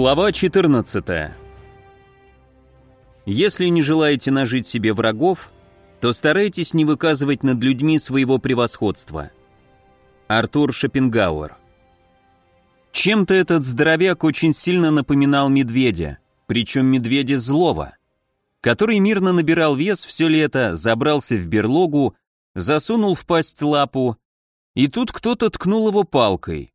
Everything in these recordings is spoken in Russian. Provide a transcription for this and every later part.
Глава 14. Если не желаете нажить себе врагов, то старайтесь не выказывать над людьми своего превосходства. Артур Шопенгауэр. Чем-то этот здоровяк очень сильно напоминал медведя, причем медведя злого, который мирно набирал вес все лето, забрался в берлогу, засунул в пасть лапу, и тут кто-то ткнул его палкой.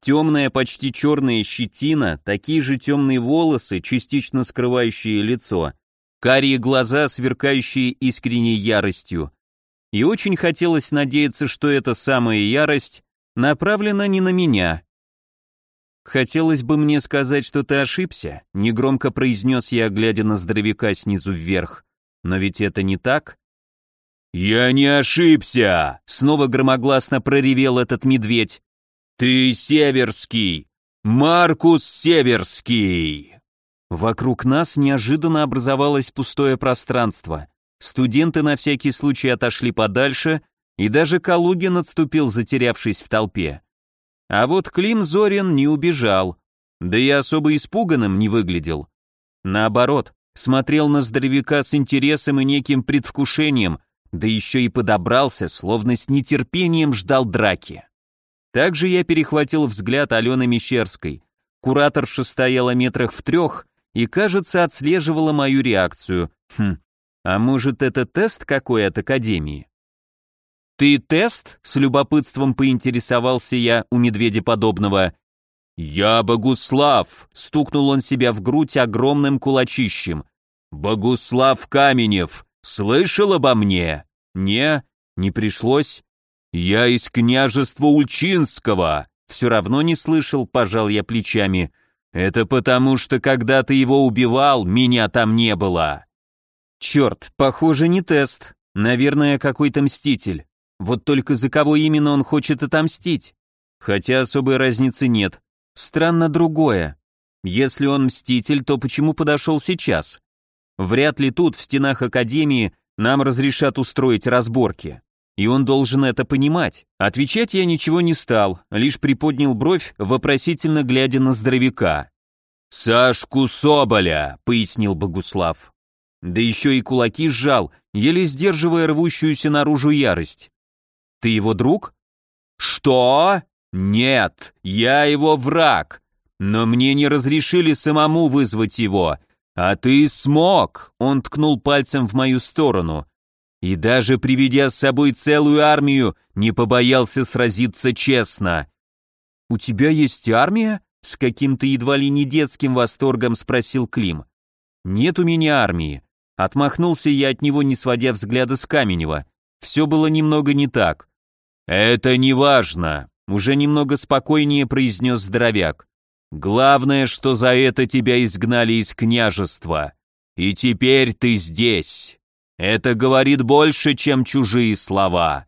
Темная, почти черная щетина, такие же темные волосы, частично скрывающие лицо, карие глаза, сверкающие искренней яростью. И очень хотелось надеяться, что эта самая ярость направлена не на меня. «Хотелось бы мне сказать, что ты ошибся», — негромко произнес я, глядя на здоровяка снизу вверх. «Но ведь это не так?» «Я не ошибся!» — снова громогласно проревел этот медведь. «Ты Северский! Маркус Северский!» Вокруг нас неожиданно образовалось пустое пространство. Студенты на всякий случай отошли подальше, и даже Калугин отступил, затерявшись в толпе. А вот Клим Зорин не убежал, да и особо испуганным не выглядел. Наоборот, смотрел на здоровяка с интересом и неким предвкушением, да еще и подобрался, словно с нетерпением ждал драки. Также я перехватил взгляд Алены Мещерской. Кураторша стояла метрах в трех и, кажется, отслеживала мою реакцию. Хм, а может это тест какой от Академии? «Ты тест?» — с любопытством поинтересовался я у медведя подобного. «Я Богуслав!» — стукнул он себя в грудь огромным кулачищем. «Богуслав Каменев! Слышал обо мне?» «Не, не пришлось. «Я из княжества Ульчинского!» «Все равно не слышал», — пожал я плечами. «Это потому, что когда ты его убивал, меня там не было!» «Черт, похоже, не тест. Наверное, какой-то мститель. Вот только за кого именно он хочет отомстить? Хотя особой разницы нет. Странно другое. Если он мститель, то почему подошел сейчас? Вряд ли тут, в стенах Академии, нам разрешат устроить разборки и он должен это понимать. Отвечать я ничего не стал, лишь приподнял бровь, вопросительно глядя на здоровяка. «Сашку Соболя», — пояснил Богуслав. Да еще и кулаки сжал, еле сдерживая рвущуюся наружу ярость. «Ты его друг?» «Что? Нет, я его враг. Но мне не разрешили самому вызвать его. А ты смог!» Он ткнул пальцем в мою сторону и даже приведя с собой целую армию, не побоялся сразиться честно. «У тебя есть армия?» — с каким-то едва ли не детским восторгом спросил Клим. «Нет у меня армии». Отмахнулся я от него, не сводя взгляда с Каменева. Все было немного не так. «Это не важно», — уже немного спокойнее произнес здоровяк. «Главное, что за это тебя изгнали из княжества. И теперь ты здесь». Это говорит больше, чем чужие слова.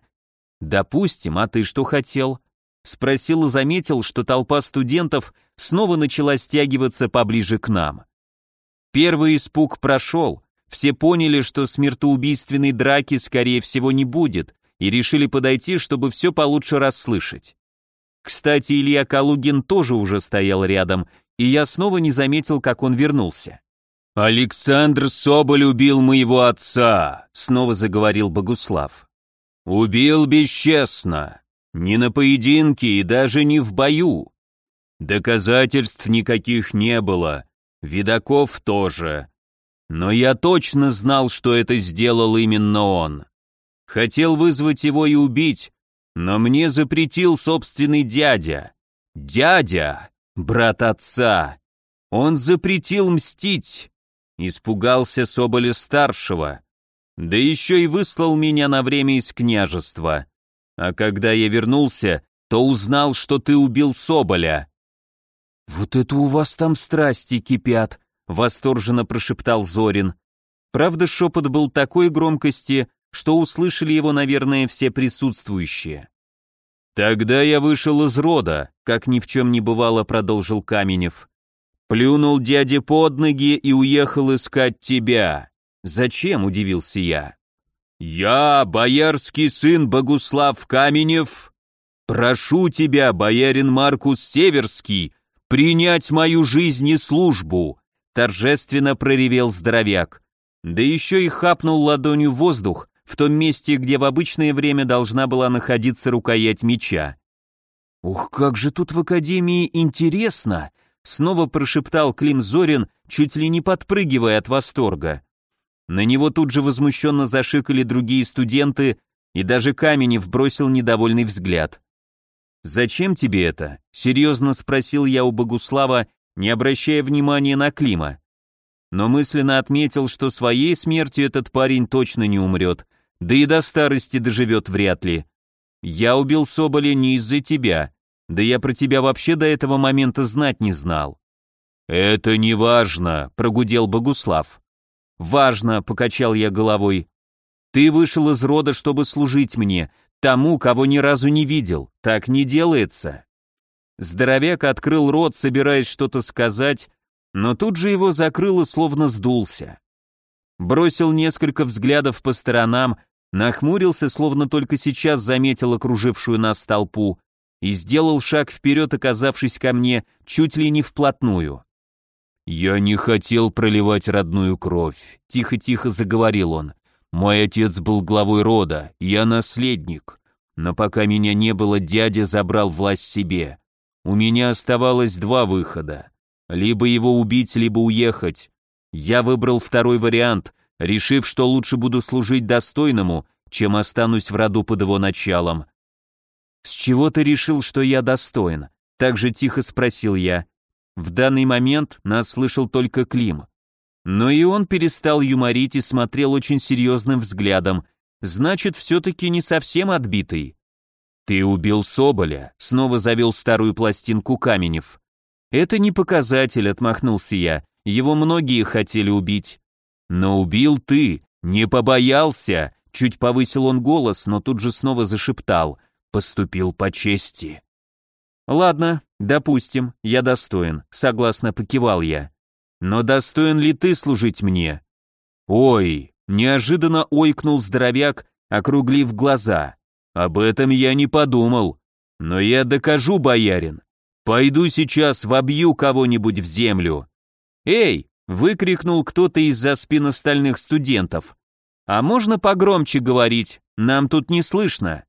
Допустим, а ты что хотел? Спросил и заметил, что толпа студентов снова начала стягиваться поближе к нам. Первый испуг прошел, все поняли, что смертоубийственной драки скорее всего не будет, и решили подойти, чтобы все получше расслышать. Кстати, Илья Калугин тоже уже стоял рядом, и я снова не заметил, как он вернулся. «Александр Соболь убил моего отца», — снова заговорил Богуслав. «Убил бесчестно, не на поединке и даже не в бою. Доказательств никаких не было, видаков тоже. Но я точно знал, что это сделал именно он. Хотел вызвать его и убить, но мне запретил собственный дядя. Дядя, брат отца. Он запретил мстить, Испугался Соболя-старшего, да еще и выслал меня на время из княжества. А когда я вернулся, то узнал, что ты убил Соболя». «Вот это у вас там страсти кипят», — восторженно прошептал Зорин. Правда, шепот был такой громкости, что услышали его, наверное, все присутствующие. «Тогда я вышел из рода», — как ни в чем не бывало, продолжил Каменев. Плюнул дяде под ноги и уехал искать тебя. Зачем, удивился я. Я, боярский сын Богуслав Каменев, прошу тебя, боярин Маркус Северский, принять мою жизнь и службу!» торжественно проревел здоровяк. Да еще и хапнул ладонью воздух в том месте, где в обычное время должна была находиться рукоять меча. «Ух, как же тут в Академии интересно!» Снова прошептал Клим Зорин, чуть ли не подпрыгивая от восторга. На него тут же возмущенно зашикали другие студенты, и даже Каменев бросил недовольный взгляд. «Зачем тебе это?» — серьезно спросил я у Богуслава, не обращая внимания на Клима. Но мысленно отметил, что своей смертью этот парень точно не умрет, да и до старости доживет вряд ли. Я убил Соболя не из-за тебя, да я про тебя вообще до этого момента знать не знал. Это не важно, прогудел Богуслав. Важно, покачал я головой. Ты вышел из рода, чтобы служить мне, тому, кого ни разу не видел. Так не делается. Здоровяк открыл рот, собираясь что-то сказать, но тут же его закрыло, словно сдулся. Бросил несколько взглядов по сторонам, нахмурился, словно только сейчас заметил окружившую нас толпу, и сделал шаг вперед, оказавшись ко мне чуть ли не вплотную. «Я не хотел проливать родную кровь», — тихо-тихо заговорил он. «Мой отец был главой рода, я наследник, но пока меня не было, дядя забрал власть себе. У меня оставалось два выхода. Либо его убить, либо уехать. Я выбрал второй вариант, решив, что лучше буду служить достойному, чем останусь в роду под его началом. «С чего ты решил, что я достоин?» Так же тихо спросил я. В данный момент нас слышал только Клим. Но и он перестал юморить и смотрел очень серьезным взглядом. Значит, все-таки не совсем отбитый. «Ты убил Соболя», — снова завел старую пластинку Каменев. «Это не показатель», — отмахнулся я. «Его многие хотели убить». «Но убил ты, не побоялся», — чуть повысил он голос, но тут же снова зашептал. «Поступил по чести». «Ладно, допустим, я достоин», — согласно покивал я. «Но достоин ли ты служить мне?» «Ой!» — неожиданно ойкнул здоровяк, округлив глаза. Об этом я не подумал. Но я докажу, боярин. Пойду сейчас вобью кого-нибудь в землю. Эй! выкрикнул кто-то из-за спин остальных студентов. А можно погромче говорить? Нам тут не слышно.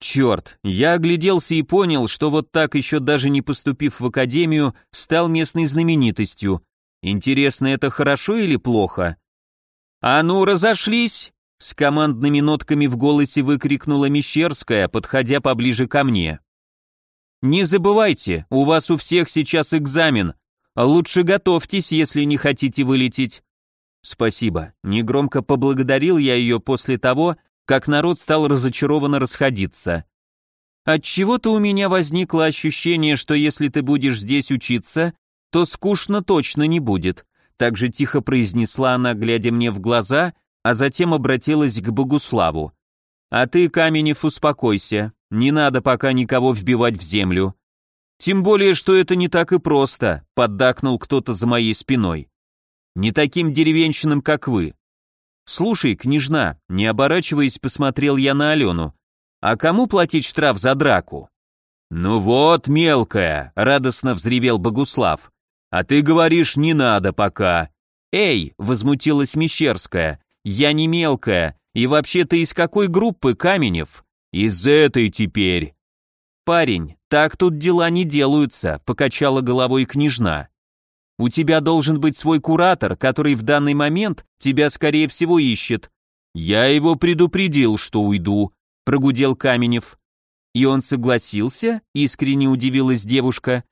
Черт, я огляделся и понял, что вот так еще даже не поступив в академию, стал местной знаменитостью. Интересно, это хорошо или плохо? А ну, разошлись! С командными нотками в голосе выкрикнула Мещерская, подходя поближе ко мне. «Не забывайте, у вас у всех сейчас экзамен. Лучше готовьтесь, если не хотите вылететь». «Спасибо», — негромко поблагодарил я ее после того, как народ стал разочарованно расходиться. Отчего-то у меня возникло ощущение, что если ты будешь здесь учиться, то скучно точно не будет. Так же тихо произнесла она, глядя мне в глаза, а затем обратилась к Богуславу. «А ты, Каменев, успокойся, не надо пока никого вбивать в землю. Тем более, что это не так и просто», — поддакнул кто-то за моей спиной. «Не таким деревенщинам, как вы. Слушай, княжна, не оборачиваясь, посмотрел я на Алену. А кому платить штраф за драку?» «Ну вот, мелкая», — радостно взревел Богуслав. «А ты говоришь, не надо пока». «Эй!» — возмутилась Мещерская. Я не мелкая, и вообще ты из какой группы, Каменев? Из этой теперь. Парень, так тут дела не делаются, покачала головой княжна. У тебя должен быть свой куратор, который в данный момент тебя скорее всего ищет. Я его предупредил, что уйду, прогудел Каменев. И он согласился? Искренне удивилась девушка.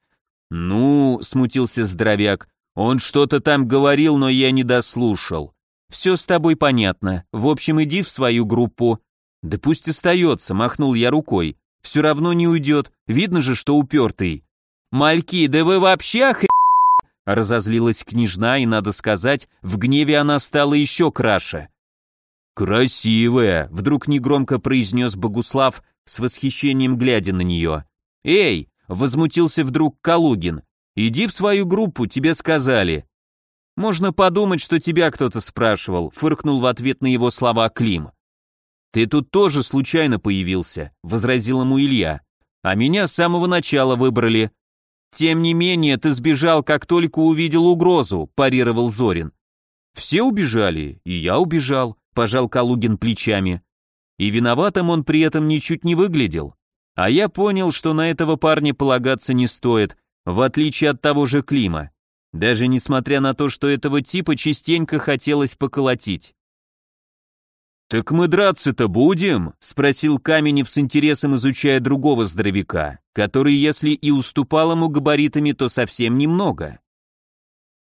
Ну, смутился здоровяк. Он что-то там говорил, но я не дослушал. «Все с тобой понятно. В общем, иди в свою группу». «Да пусть остается», — махнул я рукой. «Все равно не уйдет. Видно же, что упертый». «Мальки, да вы вообще охр...» Разозлилась княжна, и, надо сказать, в гневе она стала еще краше. «Красивая», — вдруг негромко произнес Богуслав, с восхищением глядя на нее. «Эй!» — возмутился вдруг Калугин. «Иди в свою группу, тебе сказали». «Можно подумать, что тебя кто-то спрашивал», — фыркнул в ответ на его слова Клим. «Ты тут тоже случайно появился», — возразил ему Илья. «А меня с самого начала выбрали». «Тем не менее, ты сбежал, как только увидел угрозу», – парировал Зорин. «Все убежали, и я убежал», – пожал Калугин плечами. И виноватым он при этом ничуть не выглядел. А я понял, что на этого парня полагаться не стоит, в отличие от того же Клима. Даже несмотря на то, что этого типа частенько хотелось поколотить. «Так мы драться-то будем?» — спросил Каменев с интересом, изучая другого здоровяка, который, если и уступал ему габаритами, то совсем немного.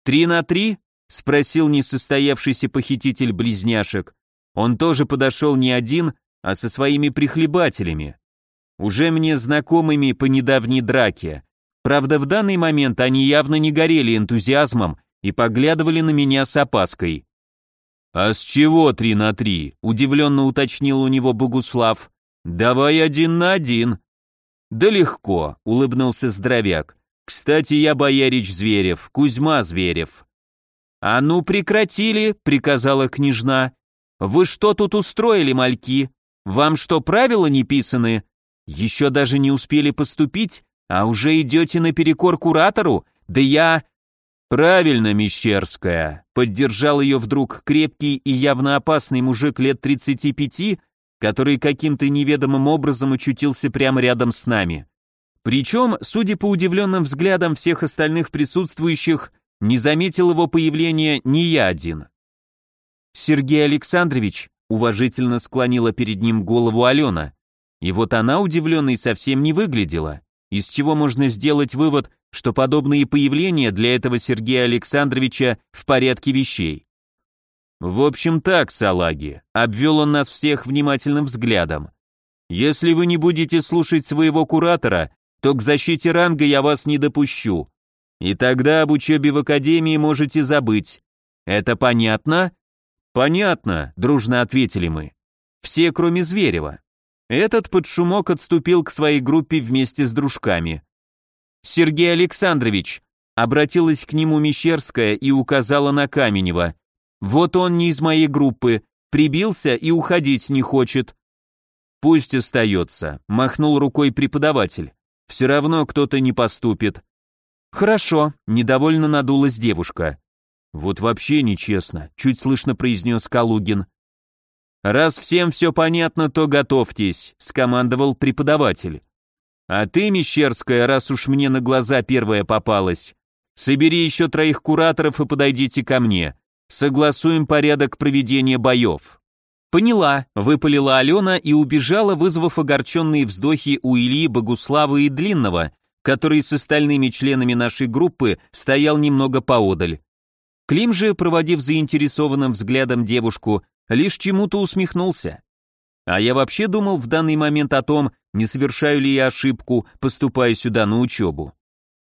«Три на три?» — спросил несостоявшийся похититель близняшек. Он тоже подошел не один, а со своими прихлебателями. Уже мне знакомыми по недавней драке. Правда, в данный момент они явно не горели энтузиазмом и поглядывали на меня с опаской. «А с чего три на три?» – удивленно уточнил у него Богуслав. «Давай один на один». «Да легко», – улыбнулся здоровяк. «Кстати, я боярич Зверев, Кузьма Зверев». «А ну прекратили», — приказала княжна. «Вы что тут устроили, мальки? Вам что, правила не писаны? Еще даже не успели поступить, а уже идете наперекор куратору? Да я...» «Правильно, Мещерская», — поддержал ее вдруг крепкий и явно опасный мужик лет 35, который каким-то неведомым образом очутился прямо рядом с нами. Причем, судя по удивленным взглядам всех остальных присутствующих, не заметил его появления ни я один. Сергей Александрович уважительно склонила перед ним голову Алена, и вот она удивленной совсем не выглядела, из чего можно сделать вывод, что подобные появления для этого Сергея Александровича в порядке вещей. В общем так, салаги, обвел он нас всех внимательным взглядом. Если вы не будете слушать своего куратора, то к защите ранга я вас не допущу. И тогда об учебе в академии можете забыть. Это понятно? Понятно, дружно ответили мы. Все, кроме Зверева. Этот под шумок отступил к своей группе вместе с дружками. Сергей Александрович, обратилась к нему Мещерская и указала на Каменева. Вот он не из моей группы, прибился и уходить не хочет. Пусть остается, махнул рукой преподаватель. Все равно кто-то не поступит. Хорошо, недовольно надулась девушка. Вот вообще нечестно, чуть слышно произнес Калугин. Раз всем все понятно, то готовьтесь, скомандовал преподаватель. А ты, Мещерская, раз уж мне на глаза первая попалась, собери еще троих кураторов и подойдите ко мне. Согласуем порядок проведения боев. Поняла, выпалила Алена и убежала, вызвав огорченные вздохи у Ильи, Богуслава и Длинного, который с остальными членами нашей группы стоял немного поодаль. Клим же, проводив заинтересованным взглядом девушку, лишь чему-то усмехнулся. А я вообще думал в данный момент о том, не совершаю ли я ошибку, поступая сюда на учебу.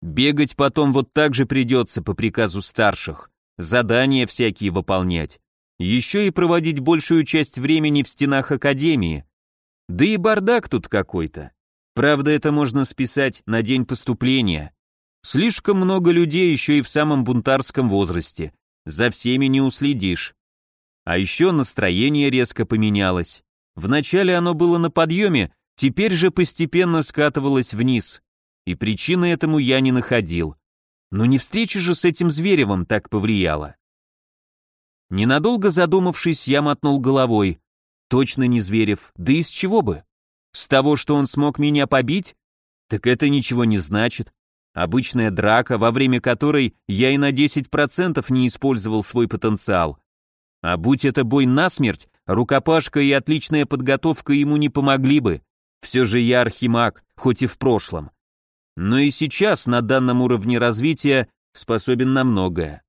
Бегать потом вот так же придется по приказу старших, задания всякие выполнять. Еще и проводить большую часть времени в стенах академии. Да и бардак тут какой-то. Правда, это можно списать на день поступления. Слишком много людей еще и в самом бунтарском возрасте. За всеми не уследишь. А еще настроение резко поменялось. Вначале оно было на подъеме, теперь же постепенно скатывалось вниз. И причины этому я не находил. Но не встреча же с этим Зверевым так повлияла. Ненадолго задумавшись, я мотнул головой. Точно не Зверев, да из чего бы? С того, что он смог меня побить? Так это ничего не значит. Обычная драка, во время которой я и на 10% не использовал свой потенциал. А будь это бой насмерть, Рукопашка и отличная подготовка ему не помогли бы. Все же я архимаг, хоть и в прошлом. Но и сейчас на данном уровне развития способен на многое.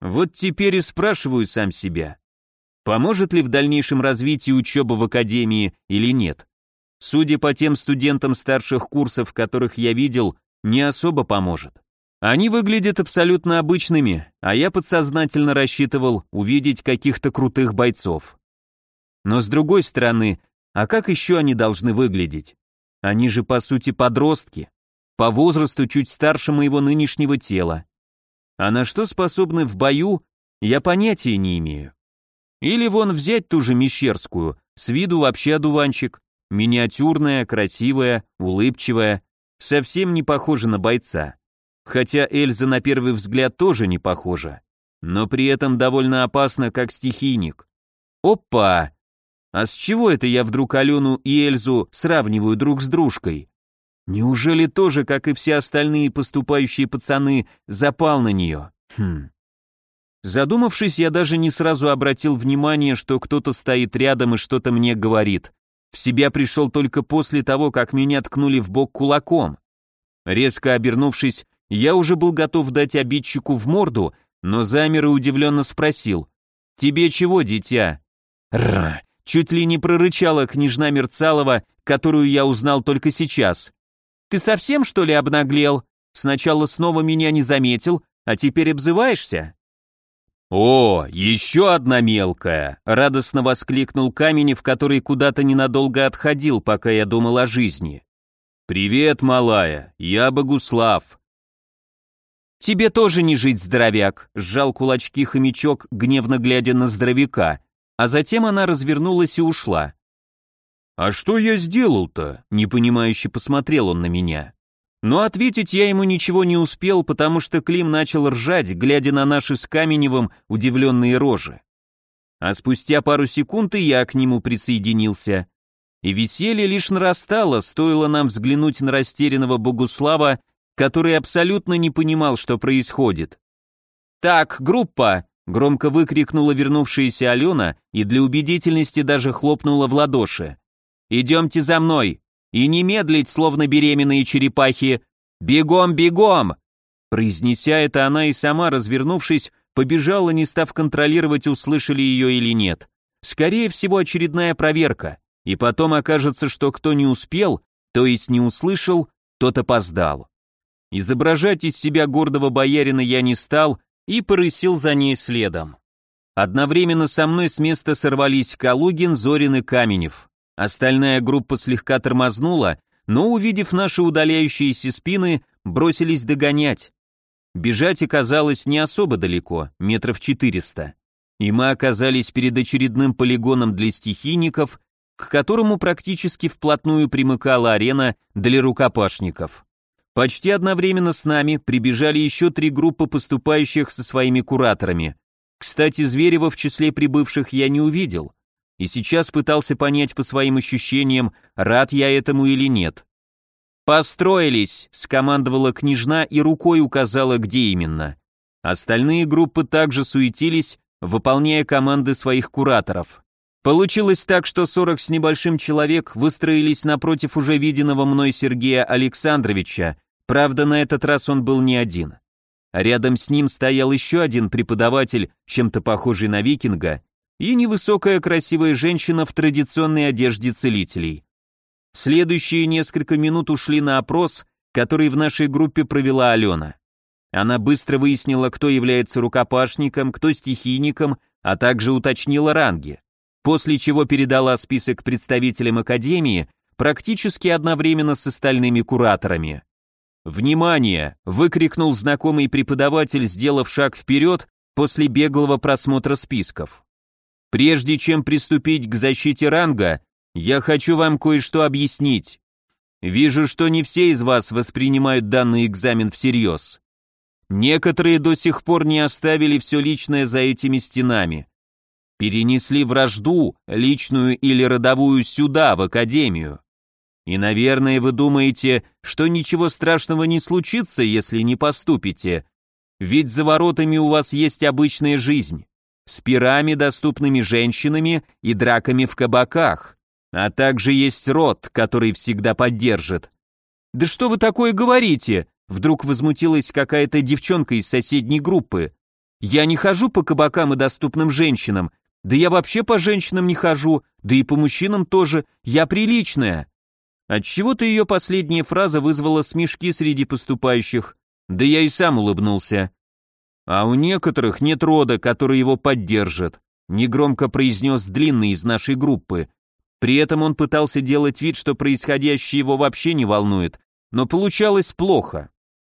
Вот теперь и спрашиваю сам себя, поможет ли в дальнейшем развитии учеба в академии или нет. Судя по тем студентам старших курсов, которых я видел, не особо поможет. Они выглядят абсолютно обычными, а я подсознательно рассчитывал увидеть каких-то крутых бойцов. Но с другой стороны, а как еще они должны выглядеть? Они же по сути подростки, по возрасту чуть старше моего нынешнего тела. А на что способны в бою, я понятия не имею. Или вон взять ту же Мещерскую, с виду вообще одуванчик, миниатюрная, красивая, улыбчивая, совсем не похожа на бойца. Хотя Эльза на первый взгляд тоже не похожа, но при этом довольно опасна, как стихийник. Опа! А с чего это я вдруг Алену и Эльзу сравниваю друг с дружкой? Неужели тоже, как и все остальные поступающие пацаны, запал на нее? Хм. Задумавшись, я даже не сразу обратил внимание, что кто-то стоит рядом и что-то мне говорит. В себя пришел только после того, как меня ткнули в бок кулаком. Резко обернувшись, я уже был готов дать обидчику в морду, но замер и удивленно спросил. «Тебе чего, дитя?» «Рррр!» Чуть ли не прорычала княжна Мерцалова, которую я узнал только сейчас. «Ты совсем, что ли, обнаглел? Сначала снова меня не заметил, а теперь обзываешься?» «О, еще одна мелкая!» — радостно воскликнул Каменев, который куда-то ненадолго отходил, пока я думал о жизни. «Привет, малая, я Богуслав». «Тебе тоже не жить, здоровяк», — сжал кулачки хомячок, гневно глядя на здоровяка, а затем она развернулась и ушла. «А что я сделал-то?» — непонимающе посмотрел он на меня. Но ответить я ему ничего не успел, потому что Клим начал ржать, глядя на наши с Каменевым удивленные рожи. А спустя пару секунд и я к нему присоединился. И веселье лишь нарастало, стоило нам взглянуть на растерянного Богуслава, который абсолютно не понимал, что происходит. «Так, группа!» — громко выкрикнула вернувшаяся Алена и для убедительности даже хлопнула в ладоши. «Идемте за мной! И не медлить, словно беременные черепахи. Бегом, бегом!» Произнеся это, она и сама, развернувшись, побежала, не став контролировать, услышали ее или нет. Скорее всего, очередная проверка. И потом окажется, что кто не успел, то есть не услышал, тот опоздал. Изображать из себя гордого боярина я не стал и порысил за ней следом. Одновременно со мной с места сорвались Калугин, Зорин и Каменев. Остальная группа слегка тормознула, но, увидев наши удаляющиеся спины, бросились догонять. Бежать оказалось не особо далеко, метров четыреста. И мы оказались перед очередным полигоном для стихийников, к которому практически вплотную примыкала арена для рукопашников. Почти одновременно с нами прибежали еще три группы поступающих со своими кураторами. Кстати, Зверева в числе прибывших я не увидел и сейчас пытался понять по своим ощущениям, рад я этому или нет. «Построились!» — скомандовала княжна и рукой указала, где именно. Остальные группы также суетились, выполняя команды своих кураторов. Получилось так, что 40 с небольшим человек выстроились напротив уже виденного мной Сергея Александровича, правда, на этот раз он был не один. Рядом с ним стоял еще один преподаватель, чем-то похожий на викинга, и невысокая красивая женщина в традиционной одежде целителей. Следующие несколько минут ушли на опрос, который в нашей группе провела Алена. Она быстро выяснила, кто является рукопашником, кто стихийником, а также уточнила ранги, после чего передала список представителям Академии практически одновременно с остальными кураторами. «Внимание!» — выкрикнул знакомый преподаватель, сделав шаг вперед после беглого просмотра списков. Прежде чем приступить к защите ранга, я хочу вам кое-что объяснить. Вижу, что не все из вас воспринимают данный экзамен всерьез. Некоторые до сих пор не оставили все личное за этими стенами. Перенесли вражду, личную или родовую, сюда, в академию. И, наверное, вы думаете, что ничего страшного не случится, если не поступите. Ведь за воротами у вас есть обычная жизнь с пирами, доступными женщинами и драками в кабаках. А также есть род, который всегда поддержит. «Да что вы такое говорите?» Вдруг возмутилась какая-то девчонка из соседней группы. «Я не хожу по кабакам и доступным женщинам. Да я вообще по женщинам не хожу, да и по мужчинам тоже. Я приличная». Отчего-то ее последняя фраза вызвала смешки среди поступающих. Да я и сам улыбнулся. А у некоторых нет рода, который его поддержит, негромко произнес длинный из нашей группы. При этом он пытался делать вид, что происходящее его вообще не волнует, но получалось плохо.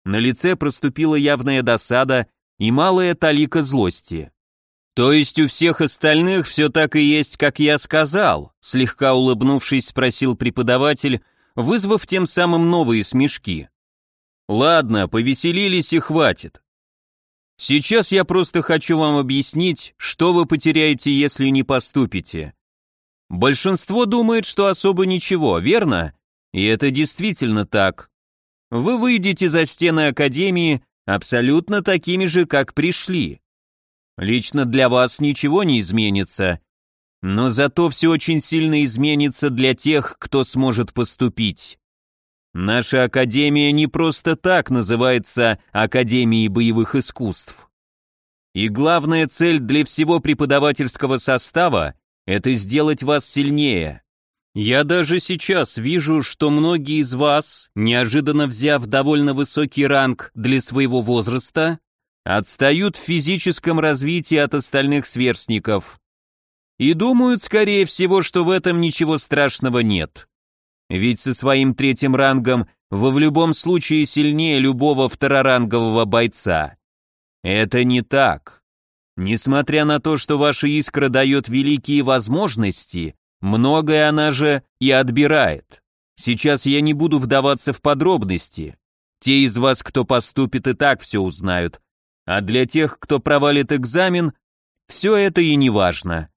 На лице проступила явная досада и малая талика злости. «То есть у всех остальных все так и есть, как я сказал?» Слегка улыбнувшись, спросил преподаватель, вызвав тем самым новые смешки. Ладно, повеселились и хватит. Сейчас я просто хочу вам объяснить, что вы потеряете, если не поступите. Большинство думает, что особо ничего, верно? И это действительно так. Вы выйдете за стены Академии абсолютно такими же, как пришли. Лично для вас ничего не изменится, но зато все очень сильно изменится для тех, кто сможет поступить. Наша Академия не просто так называется Академией боевых искусств. И главная цель для всего преподавательского состава – это сделать вас сильнее. Я даже сейчас вижу, что многие из вас, неожиданно взяв довольно высокий ранг для своего возраста, отстают в физическом развитии от остальных сверстников. И думают, скорее всего, что в этом ничего страшного нет. Ведь со своим третьим рангом вы в любом случае сильнее любого второрангового бойца. Это не так. Несмотря на то, что ваша искра дает великие возможности, Многое она же и отбирает. Сейчас я не буду вдаваться в подробности. Те из вас, кто поступит, и так все узнают. А для тех, кто провалит экзамен, все это и не важно.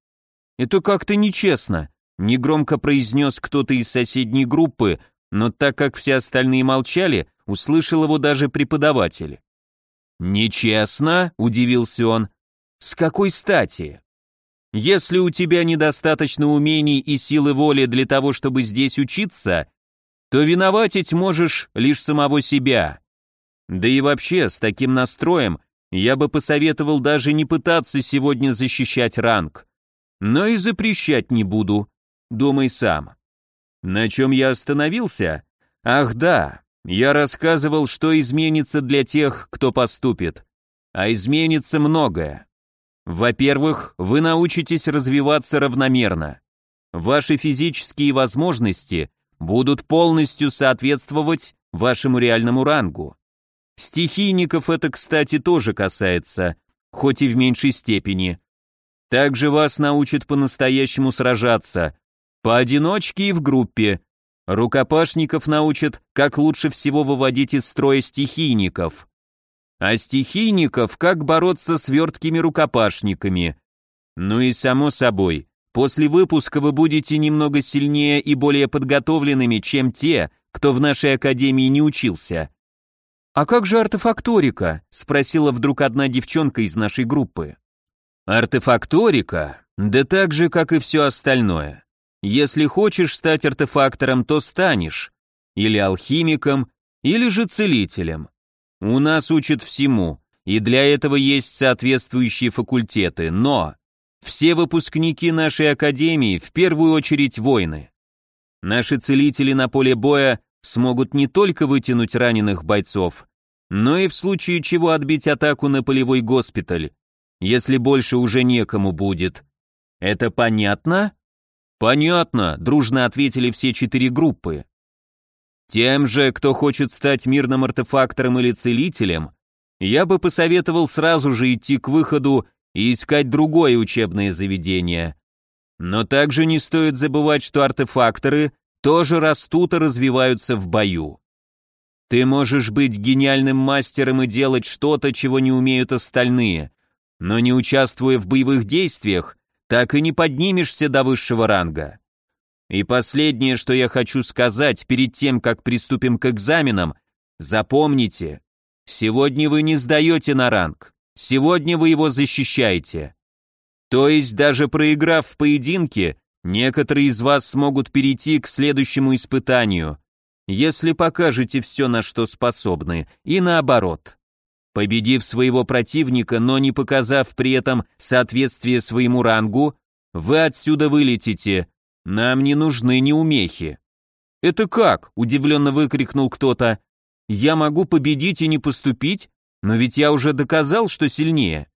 Это как-то нечестно, негромко произнес кто-то из соседней группы, но так как все остальные молчали, услышал его даже преподаватель. «Нечестно?» – удивился он. «С какой стати?» Если у тебя недостаточно умений и силы воли для того, чтобы здесь учиться, то виноватить можешь лишь самого себя. Да и вообще, с таким настроем я бы посоветовал даже не пытаться сегодня защищать ранг. Но и запрещать не буду. Думай сам. На чем я остановился? Ах да, я рассказывал, что изменится для тех, кто поступит. А изменится многое. Во-первых, вы научитесь развиваться равномерно. Ваши физические возможности будут полностью соответствовать вашему реальному рангу. Стихийников это, кстати, тоже касается, хоть и в меньшей степени. Также вас научат по-настоящему сражаться, поодиночке и в группе. Рукопашников научат, как лучше всего выводить из строя стихийников а стихийников как бороться с верткими рукопашниками. Ну и само собой, после выпуска вы будете немного сильнее и более подготовленными, чем те, кто в нашей академии не учился. «А как же артефакторика?» — спросила вдруг одна девчонка из нашей группы. «Артефакторика? Да так же, как и все остальное. Если хочешь стать артефактором, то станешь. Или алхимиком, или же целителем. У нас учат всему, и для этого есть соответствующие факультеты, но все выпускники нашей академии в первую очередь воины. Наши целители на поле боя смогут не только вытянуть раненых бойцов, но и в случае чего отбить атаку на полевой госпиталь, если больше уже некому будет. Это понятно? Понятно, дружно ответили все четыре группы. Тем же, кто хочет стать мирным артефактором или целителем, я бы посоветовал сразу же идти к выходу и искать другое учебное заведение. Но также не стоит забывать, что артефакторы тоже растут и развиваются в бою. Ты можешь быть гениальным мастером и делать что-то, чего не умеют остальные, но не участвуя в боевых действиях, так и не поднимешься до высшего ранга. И последнее, что я хочу сказать перед тем, как приступим к экзаменам, запомните, сегодня вы не сдаете на ранг, сегодня вы его защищаете. То есть даже проиграв в поединке, некоторые из вас смогут перейти к следующему испытанию, если покажете все, на что способны, и наоборот. Победив своего противника, но не показав при этом соответствие своему рангу, вы отсюда вылетите, нам не нужны неумехи. Это как? Удивленно выкрикнул кто-то. Я могу победить и не поступить, но ведь я уже доказал, что сильнее.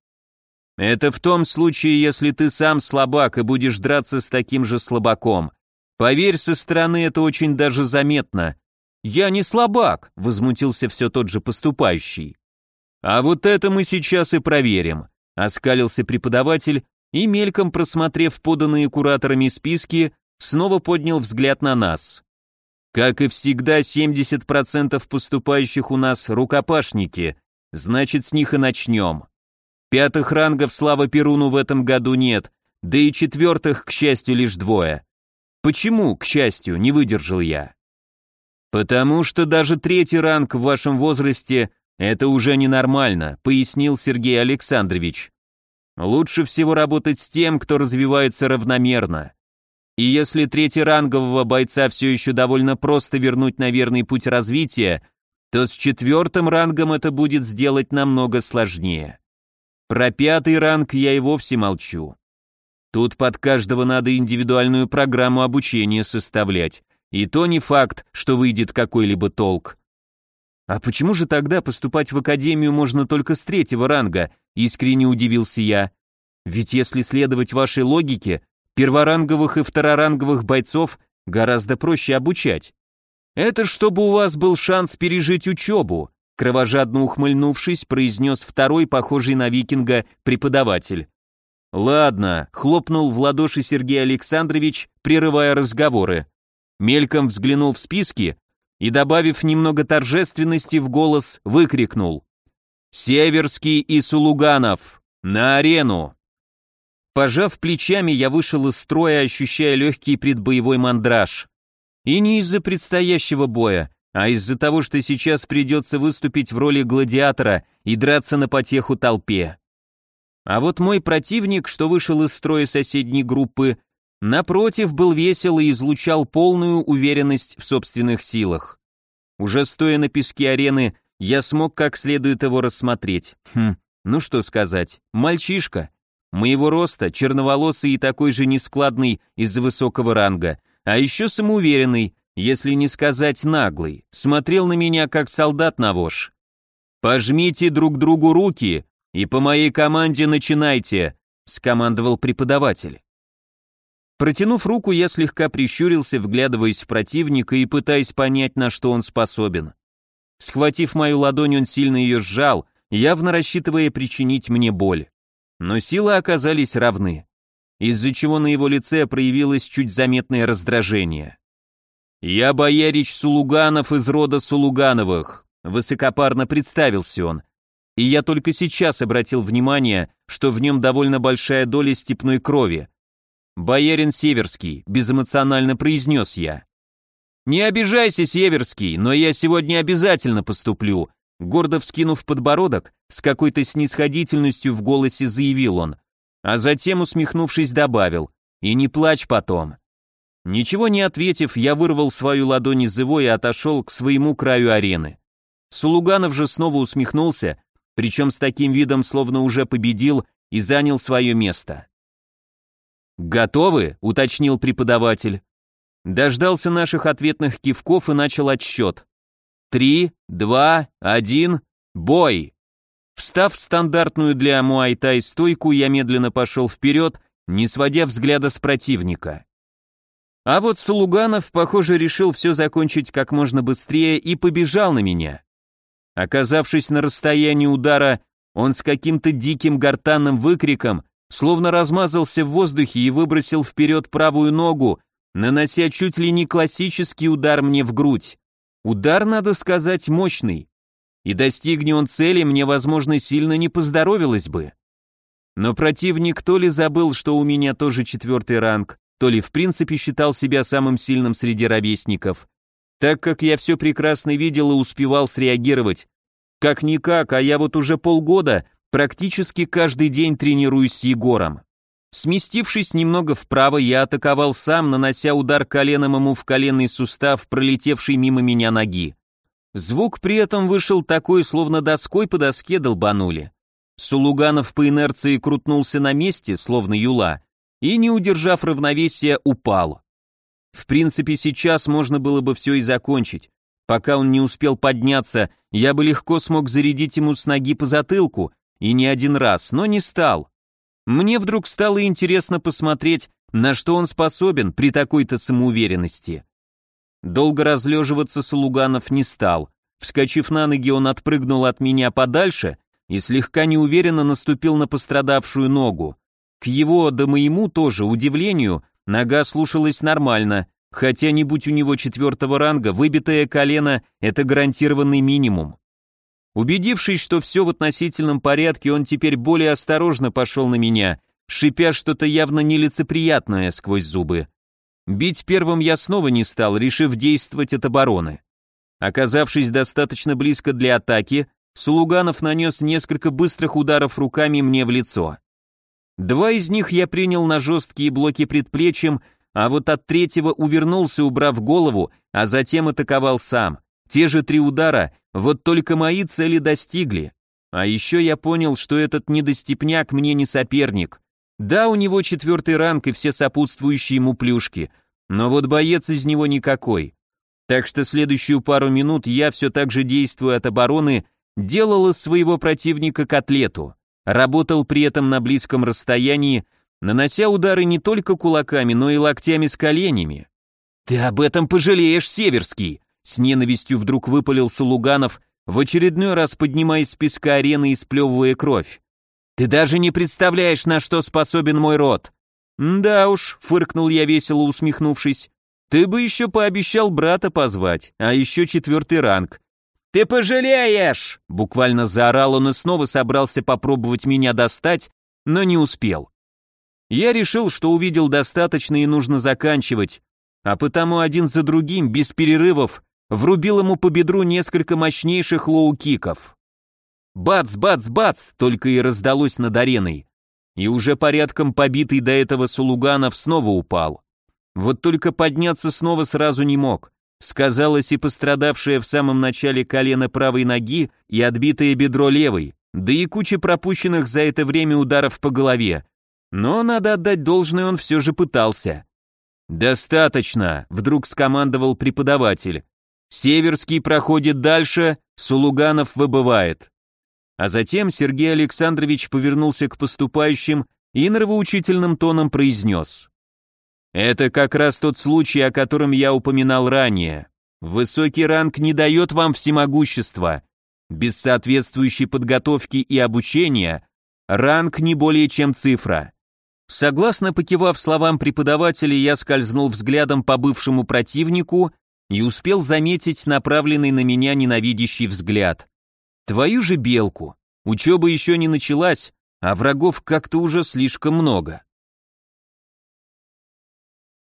Это в том случае, если ты сам слабак и будешь драться с таким же слабаком. Поверь, со стороны это очень даже заметно. Я не слабак, возмутился все тот же поступающий. А вот это мы сейчас и проверим, оскалился преподаватель и, мельком просмотрев поданные кураторами списки, снова поднял взгляд на нас. Как и всегда, 70% поступающих у нас рукопашники, значит, с них и начнем. Пятых рангов слава Перуну в этом году нет, да и четвертых, к счастью, лишь двое. Почему, к счастью, не выдержал я? Потому что даже третий ранг в вашем возрасте – это уже ненормально, пояснил Сергей Александрович. Лучше всего работать с тем, кто развивается равномерно. И если третьерангового бойца все еще довольно просто вернуть на верный путь развития, то с четвертым рангом это будет сделать намного сложнее. Про пятый ранг я и вовсе молчу. Тут под каждого надо индивидуальную программу обучения составлять, и то не факт, что выйдет какой-либо толк. А почему же тогда поступать в академию можно только с третьего ранга, искренне удивился я. Ведь если следовать вашей логике, перворанговых и второранговых бойцов гораздо проще обучать. Это чтобы у вас был шанс пережить учебу, кровожадно ухмыльнувшись, произнес второй, похожий на викинга, преподаватель. Ладно, хлопнул в ладоши Сергей Александрович, прерывая разговоры. Мельком взглянул в списки и, добавив немного торжественности в голос, выкрикнул. «Северский и Сулуганов! На арену!» Пожав плечами, я вышел из строя, ощущая легкий предбоевой мандраж. И не из-за предстоящего боя, а из-за того, что сейчас придется выступить в роли гладиатора и драться на потеху толпе. А вот мой противник, что вышел из строя соседней группы, напротив, был весел и излучал полную уверенность в собственных силах. Уже стоя на песке арены, я смог как следует его рассмотреть. Хм, ну что сказать, мальчишка. Моего роста, черноволосый и такой же нескладный из-за высокого ранга, а еще самоуверенный, если не сказать наглый, смотрел на меня как солдат на вож. «Пожмите друг другу руки и по моей команде начинайте», скомандовал преподаватель. Протянув руку, я слегка прищурился, вглядываясь в противника и пытаясь понять, на что он способен. Схватив мою ладонь, он сильно ее сжал, явно рассчитывая причинить мне боль. Но силы оказались равны, из-за чего на его лице проявилось чуть заметное раздражение. «Я боярич Сулуганов из рода Сулугановых», высокопарно представился он, и я только сейчас обратил внимание, что в нем довольно большая доля степной крови. «Боярин Северский», безэмоционально произнес я. «Не обижайся, Северский, но я сегодня обязательно поступлю», гордо вскинув подбородок, с какой-то снисходительностью в голосе заявил он, а затем, усмехнувшись, добавил, «И не плачь потом». Ничего не ответив, я вырвал свою ладонь из его и отошел к своему краю арены. Сулуганов же снова усмехнулся, причем с таким видом, словно уже победил и занял свое место. «Готовы?» — уточнил преподаватель. Дождался наших ответных кивков и начал отсчет. «Три, два, один, бой!» Встав в стандартную для муайтай стойку, я медленно пошел вперед, не сводя взгляда с противника. А вот Сулуганов, похоже, решил все закончить как можно быстрее и побежал на меня. Оказавшись на расстоянии удара, он с каким-то диким гортанным выкриком словно размазался в воздухе и выбросил вперед правую ногу, нанося чуть ли не классический удар мне в грудь. Удар, надо сказать, мощный. И достигни он цели, мне, возможно, сильно не поздоровилось бы. Но противник то ли забыл, что у меня тоже четвертый ранг, то ли в принципе считал себя самым сильным среди ровесников, так как я все прекрасно видел и успевал среагировать. Как-никак, а я вот уже полгода практически каждый день тренируюсь с Егором. Сместившись немного вправо, я атаковал сам, нанося удар коленом ему в коленный сустав, пролетевший мимо меня ноги. Звук при этом вышел такой, словно доской по доске долбанули. Сулуганов по инерции крутнулся на месте, словно юла, и, не удержав равновесия, упал. В принципе, сейчас можно было бы все и закончить. Пока он не успел подняться, я бы легко смог зарядить ему с ноги по затылку, и не один раз, но не стал. Мне вдруг стало интересно посмотреть, на что он способен при такой-то самоуверенности. Долго разлеживаться Сулуганов не стал. Вскочив на ноги, он отпрыгнул от меня подальше и слегка неуверенно наступил на пострадавшую ногу. К его, да моему тоже удивлению, нога слушалась нормально, хотя не будь у него четвертого ранга, выбитое колено – это гарантированный минимум. Убедившись, что все в относительном порядке, он теперь более осторожно пошел на меня, шипя что-то явно нелицеприятное сквозь зубы. Бить первым я снова не стал, решив действовать от обороны. Оказавшись достаточно близко для атаки, Сулуганов нанес несколько быстрых ударов руками мне в лицо. Два из них я принял на жесткие блоки предплечьем, а вот от третьего увернулся, убрав голову, а затем атаковал сам. Те же три удара, вот только мои цели достигли. А еще я понял, что этот недостепняк мне не соперник. Да, у него четвертый ранг и все сопутствующие ему плюшки, но вот боец из него никакой. Так что следующую пару минут я все так же действуя от обороны, делал из своего противника котлету, работал при этом на близком расстоянии, нанося удары не только кулаками, но и локтями с коленями. «Ты об этом пожалеешь, Северский!» С ненавистью вдруг выпалил Сулуганов, в очередной раз поднимаясь с песка арены и сплевывая кровь. «Ты даже не представляешь, на что способен мой род!» «Да уж», — фыркнул я весело усмехнувшись, ты бы еще пообещал брата позвать, а еще четвертый ранг. Ты пожалеешь! Буквально заорал он и снова собрался попробовать меня достать, но не успел. Я решил, что увидел достаточно и нужно заканчивать, а потому один за другим, без перерывов, врубил ему по бедру несколько мощнейших лоу-киков. Бац, бац, бац, только и раздалось над ареной. И уже порядком побитый до этого Сулуганов снова упал. Вот только подняться снова сразу не мог. Сказалось и пострадавшее в самом начале колено правой ноги и отбитое бедро левой, да и куча пропущенных за это время ударов по голове. Но надо отдать должное, он все же пытался. «Достаточно», — вдруг скомандовал преподаватель. «Северский проходит дальше, Сулуганов выбывает». А затем Сергей Александрович повернулся к поступающим и нравоучительным тоном произнес. Это как раз тот случай, о котором я упоминал ранее. Высокий ранг не дает вам всемогущества. Без соответствующей подготовки и обучения ранг не более чем цифра. Согласно покивав словам преподавателя, я скользнул взглядом по бывшему противнику и успел заметить направленный на меня ненавидящий взгляд. Твою же белку. Учеба еще не началась, а врагов как-то уже слишком много.